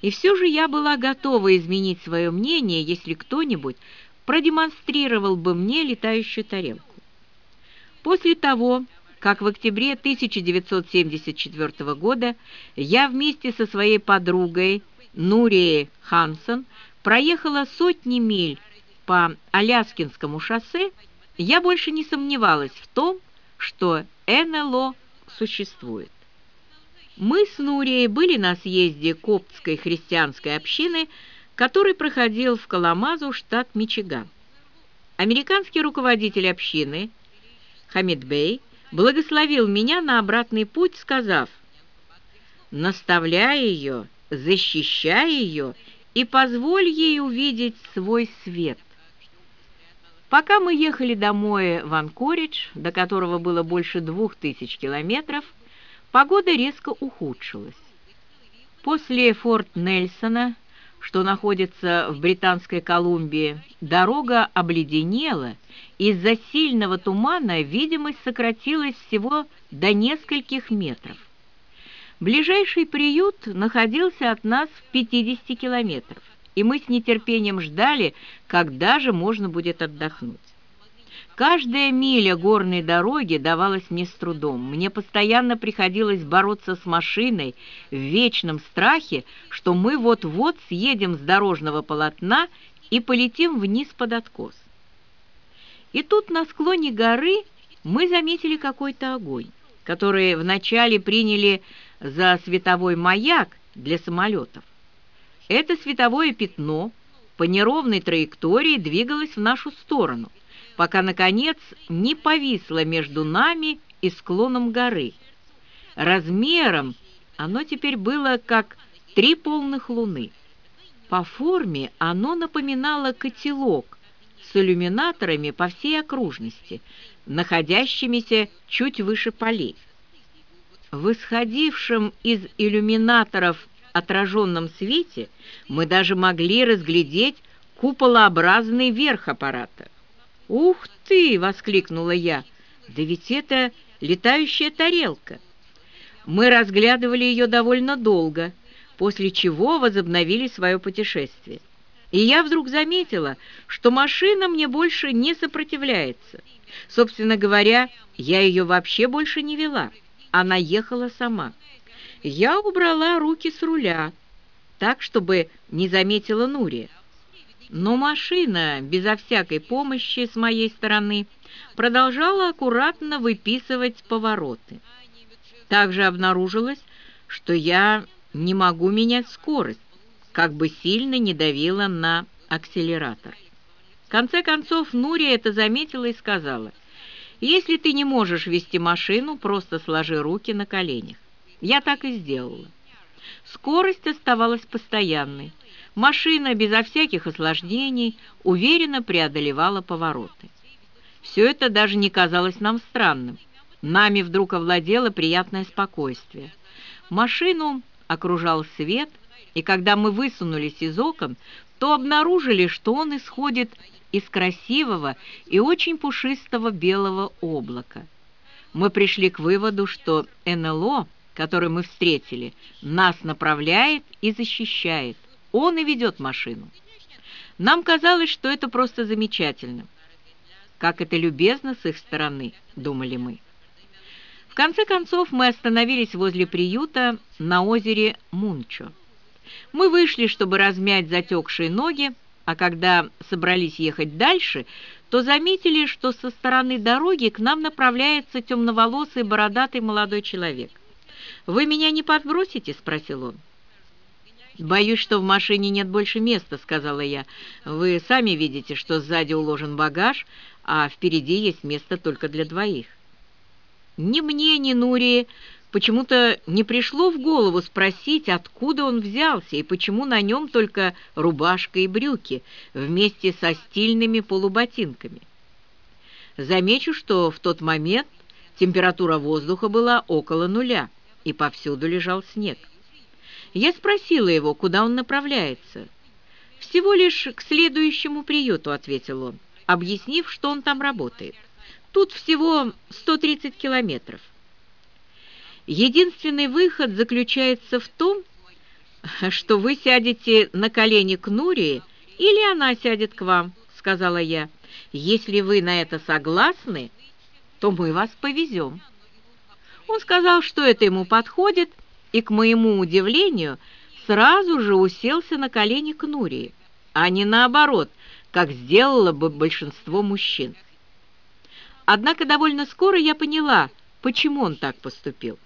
И все же я была готова изменить свое мнение, если кто-нибудь продемонстрировал бы мне летающую тарелку. После того, как в октябре 1974 года я вместе со своей подругой Нурией Хансон проехала сотни миль по Аляскинскому шоссе, я больше не сомневалась в том, что НЛО существует. Мы с Нурией были на съезде коптской христианской общины, который проходил в Каламазу, штат Мичиган. Американский руководитель общины Хамид Бей благословил меня на обратный путь, сказав, «Наставляй ее, защищай ее и позволь ей увидеть свой свет». Пока мы ехали домой в Анкоридж, до которого было больше двух тысяч километров, погода резко ухудшилась. После Форт Нельсона, что находится в Британской Колумбии, дорога обледенела, из-за сильного тумана видимость сократилась всего до нескольких метров. Ближайший приют находился от нас в 50 километров и мы с нетерпением ждали, когда же можно будет отдохнуть. Каждая миля горной дороги давалась мне с трудом. Мне постоянно приходилось бороться с машиной в вечном страхе, что мы вот-вот съедем с дорожного полотна и полетим вниз под откос. И тут на склоне горы мы заметили какой-то огонь, который вначале приняли за световой маяк для самолетов. Это световое пятно по неровной траектории двигалось в нашу сторону, пока, наконец, не повисло между нами и склоном горы. Размером оно теперь было как три полных луны. По форме оно напоминало котелок с иллюминаторами по всей окружности, находящимися чуть выше полей. В исходившем из иллюминаторов отраженном свете мы даже могли разглядеть куполообразный верх аппарата. «Ух ты!» — воскликнула я. «Да ведь это летающая тарелка!» Мы разглядывали ее довольно долго, после чего возобновили свое путешествие. И я вдруг заметила, что машина мне больше не сопротивляется. Собственно говоря, я ее вообще больше не вела. Она ехала сама я убрала руки с руля, так, чтобы не заметила Нурия. Но машина, безо всякой помощи с моей стороны, продолжала аккуратно выписывать повороты. Также обнаружилось, что я не могу менять скорость, как бы сильно не давила на акселератор. В конце концов, Нурия это заметила и сказала, «Если ты не можешь вести машину, просто сложи руки на коленях». Я так и сделала. Скорость оставалась постоянной. Машина безо всяких осложнений уверенно преодолевала повороты. Все это даже не казалось нам странным. Нами вдруг овладело приятное спокойствие. Машину окружал свет, и когда мы высунулись из окон, то обнаружили, что он исходит из красивого и очень пушистого белого облака. Мы пришли к выводу, что НЛО который мы встретили, нас направляет и защищает. Он и ведет машину. Нам казалось, что это просто замечательно. Как это любезно с их стороны, думали мы. В конце концов мы остановились возле приюта на озере Мунчо. Мы вышли, чтобы размять затекшие ноги, а когда собрались ехать дальше, то заметили, что со стороны дороги к нам направляется темноволосый бородатый молодой человек. «Вы меня не подбросите?» — спросил он. «Боюсь, что в машине нет больше места», — сказала я. «Вы сами видите, что сзади уложен багаж, а впереди есть место только для двоих». Ни мне, ни Нурии почему-то не пришло в голову спросить, откуда он взялся и почему на нем только рубашка и брюки вместе со стильными полуботинками. Замечу, что в тот момент температура воздуха была около нуля и повсюду лежал снег. Я спросила его, куда он направляется. «Всего лишь к следующему приюту», — ответил он, объяснив, что он там работает. «Тут всего 130 километров». Единственный выход заключается в том, что вы сядете на колени к Нурии, или она сядет к вам, сказала я. Если вы на это согласны, то мы вас повезем. Он сказал, что это ему подходит, и, к моему удивлению, сразу же уселся на колени к Нурии, а не наоборот, как сделало бы большинство мужчин. Однако довольно скоро я поняла, почему он так поступил.